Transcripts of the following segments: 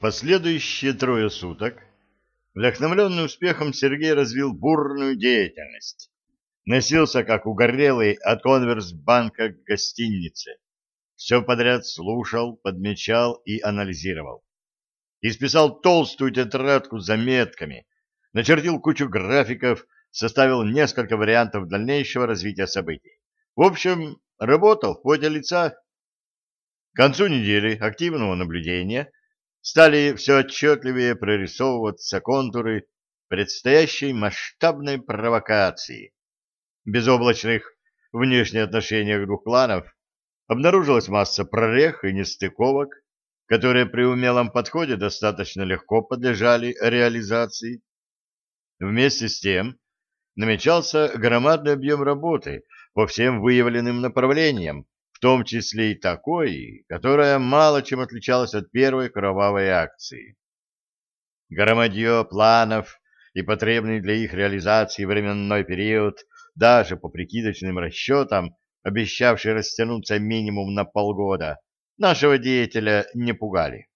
последующие трое суток, вдохновленный успехом, Сергей развил бурную деятельность. Носился, как угорелый, от конверсбанка к гостинице. Все подряд слушал, подмечал и анализировал. Исписал толстую тетрадку с заметками, начертил кучу графиков, составил несколько вариантов дальнейшего развития событий. В общем, работал в поте лица. К концу недели активного наблюдения стали все отчетливее прорисовываться контуры предстоящей масштабной провокации. Безоблачных внешних отношениях двух кланов обнаружилась масса прорех и нестыковок, которые при умелом подходе достаточно легко подлежали реализации. Вместе с тем намечался громадный объем работы по всем выявленным направлениям, в том числе и такой, которая мало чем отличалась от первой кровавой акции. Громадье планов и потребный для их реализации временной период, даже по прикидочным расчетам, обещавший растянуться минимум на полгода, нашего деятеля не пугали.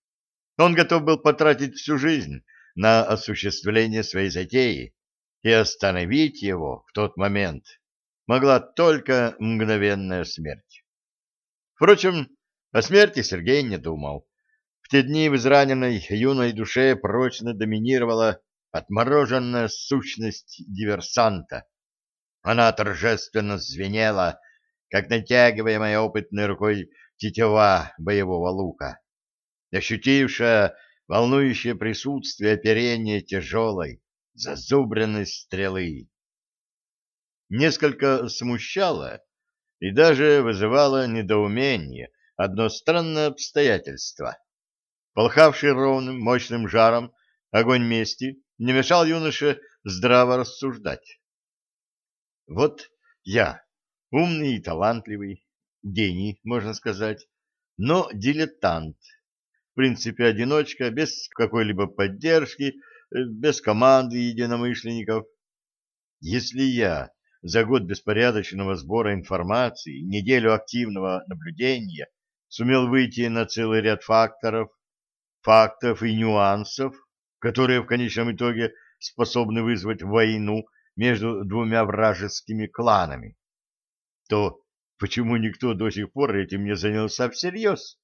Он готов был потратить всю жизнь на осуществление своей затеи, и остановить его в тот момент могла только мгновенная смерть. Впрочем, о смерти Сергей не думал. В те дни в израненной юной душе прочно доминировала отмороженная сущность диверсанта. Она торжественно звенела, как натягиваемая опытной рукой тетива боевого лука, ощутившая волнующее присутствие оперения тяжелой, зазубренной стрелы. Несколько смущало и даже вызывало недоумение одно странное обстоятельство. Полхавший ровным, мощным жаром огонь мести не мешал юноше здраво рассуждать. Вот я, умный и талантливый, гений, можно сказать, но дилетант, в принципе одиночка, без какой-либо поддержки, Э, без команды единомышленников. Если я за год беспорядочного сбора информации, неделю активного наблюдения сумел выйти на целый ряд факторов, фактов и нюансов, которые в конечном итоге способны вызвать войну между двумя вражескими кланами, то почему никто до сих пор этим не занялся всерьез?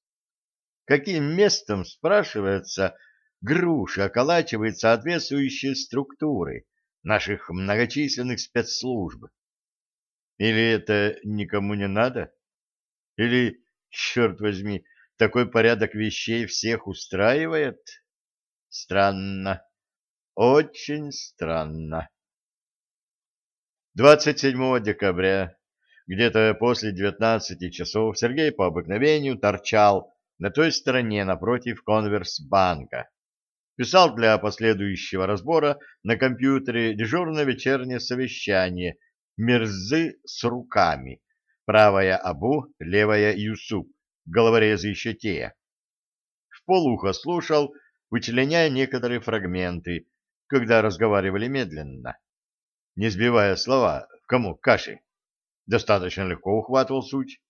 Каким местом, спрашивается, груши околачивают соответствующие структуры наших многочисленных спецслужб. Или это никому не надо? Или, черт возьми, такой порядок вещей всех устраивает? Странно. Очень странно. 27 декабря, где-то после 19 часов, Сергей по обыкновению торчал на той стороне напротив Конверсбанка писал для последующего разбора на компьютере дежурное вечернее совещание «Мерзы с руками», правая Абу, левая Юсуп, головорезы еще те. В полухо слушал, вычленяя некоторые фрагменты, когда разговаривали медленно, не сбивая слова в комок каши. Достаточно легко ухватывал суть.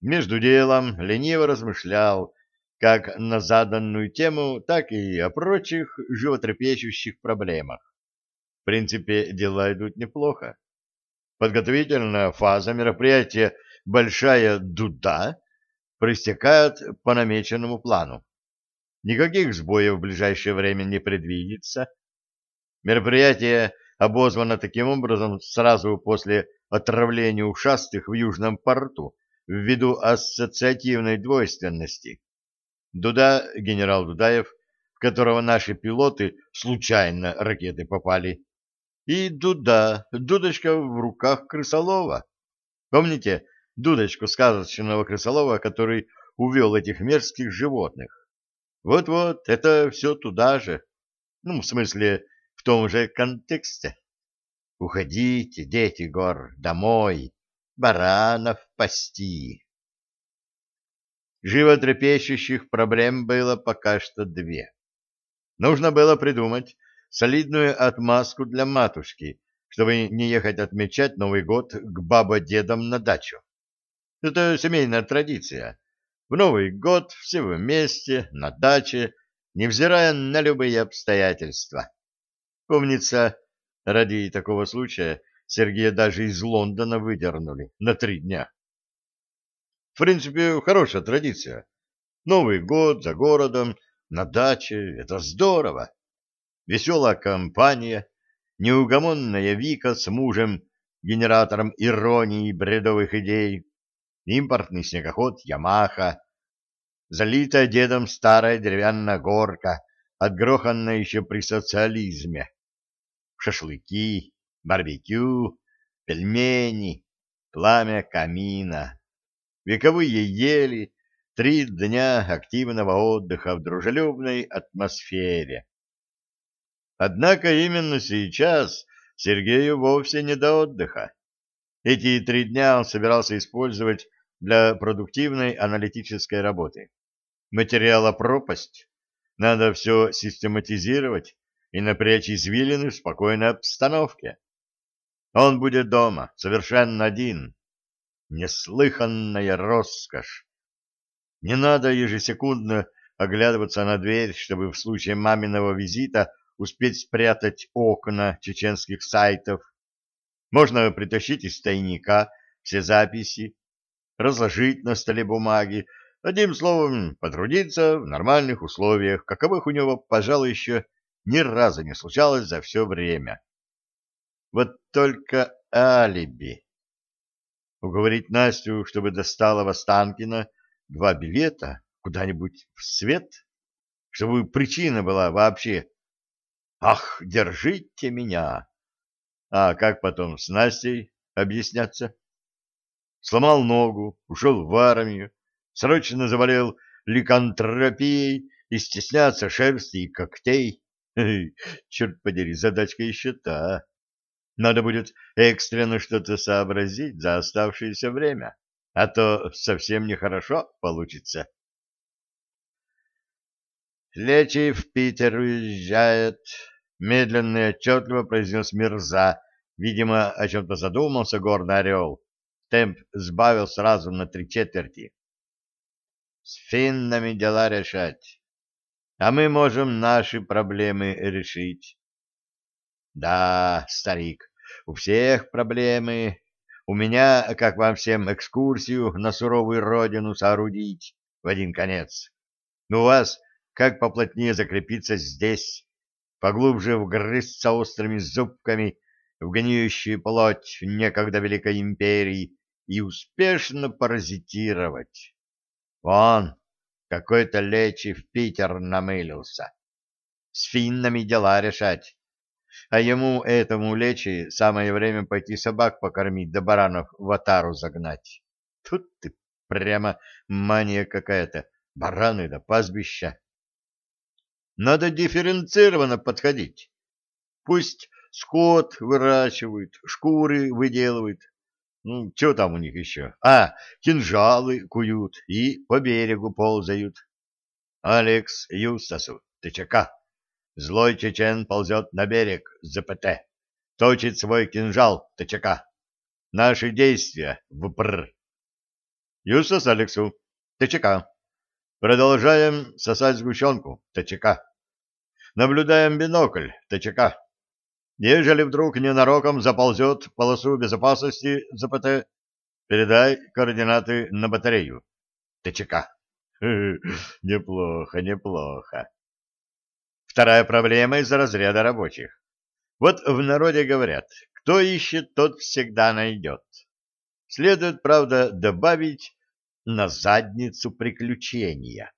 Между делом лениво размышлял, как на заданную тему, так и о прочих животрепещущих проблемах. В принципе, дела идут неплохо. Подготовительная фаза мероприятия «Большая дуда» проистекает по намеченному плану. Никаких сбоев в ближайшее время не предвидится. Мероприятие обозвано таким образом сразу после отравления ушастых в Южном порту ввиду ассоциативной двойственности Дуда, генерал Дудаев, в которого наши пилоты случайно ракеты попали. И Дуда, дудочка в руках крысолова. Помните дудочку сказочного крысолова, который увел этих мерзких животных? Вот-вот, это все туда же. Ну, в смысле, в том же контексте. Уходите, дети гор, домой, баранов пасти. Животрепещущих проблем было пока что две. Нужно было придумать солидную отмазку для матушки, чтобы не ехать отмечать Новый год к баба-дедам на дачу. Это семейная традиция. В Новый год все вместе, на даче, невзирая на любые обстоятельства. Помнится, ради такого случая Сергея даже из Лондона выдернули на три дня. Принципе, хорошая традиция. Новый год за городом, на даче — это здорово. Веселая компания, неугомонная Вика с мужем, генератором иронии и бредовых идей, импортный снегоход «Ямаха», залитая дедом старая деревянная горка, отгроханная еще при социализме, шашлыки, барбекю, пельмени, пламя камина, вековые ели, три дня активного отдыха в дружелюбной атмосфере. Однако именно сейчас Сергею вовсе не до отдыха. Эти три дня он собирался использовать для продуктивной аналитической работы. Материала пропасть. Надо все систематизировать и напрячь извилины в спокойной обстановке. Он будет дома, совершенно один. Неслыханная роскошь. Не надо ежесекундно оглядываться на дверь, чтобы в случае маминого визита успеть спрятать окна чеченских сайтов. Можно притащить из тайника все записи, разложить на столе бумаги, одним словом, потрудиться в нормальных условиях, каковых у него, пожалуй, еще ни разу не случалось за все время. Вот только алиби. Уговорить Настю, чтобы достала в Останкино два билета куда-нибудь в свет, чтобы причина была вообще «Ах, держите меня!» А как потом с Настей объясняться? Сломал ногу, ушел в армию, срочно заболел ликантропией и стесняться шерсти и когтей. Черт подери, задачка еще та. Надо будет экстренно что-то сообразить за оставшееся время, а то совсем нехорошо получится. Лечи в Питер уезжает, — медленно и отчетливо произнес Мирза. Видимо, о чем-то задумался горный орел. Темп сбавил сразу на три четверти. С финнами дела решать, а мы можем наши проблемы решить. Да, старик, у всех проблемы. У меня, как вам всем, экскурсию на суровую родину соорудить в один конец. У вас как поплотнее закрепиться здесь, поглубже вгрызться острыми зубками в гниющую плоть некогда Великой Империи и успешно паразитировать. Вон, какой-то лечи в Питер намылился. С финнами дела решать. А ему, этому лечи, самое время пойти собак покормить да баранов в отару загнать. Тут ты прямо мания какая-то. Бараны да пастбища. Надо дифференцированно подходить. Пусть скот выращивают, шкуры выделывают. Ну, что там у них еще? А, кинжалы куют и по берегу ползают. Алекс Юстасу, ТЧК. Злой чечен ползет на берег, ЗПТ. Точит свой кинжал, ТЧК. Наши действия, ВПР. Юстас Алексу, ТЧК. Продолжаем сосать сгущенку, ТЧК. Наблюдаем бинокль, ТЧК. Ежели вдруг ненароком заползет полосу безопасности ЗПТ, передай координаты на батарею. ТЧК. Неплохо, неплохо. Вторая проблема из разряда рабочих. Вот в народе говорят, кто ищет, тот всегда найдет. Следует, правда, добавить на задницу приключения.